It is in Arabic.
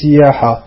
سياحة.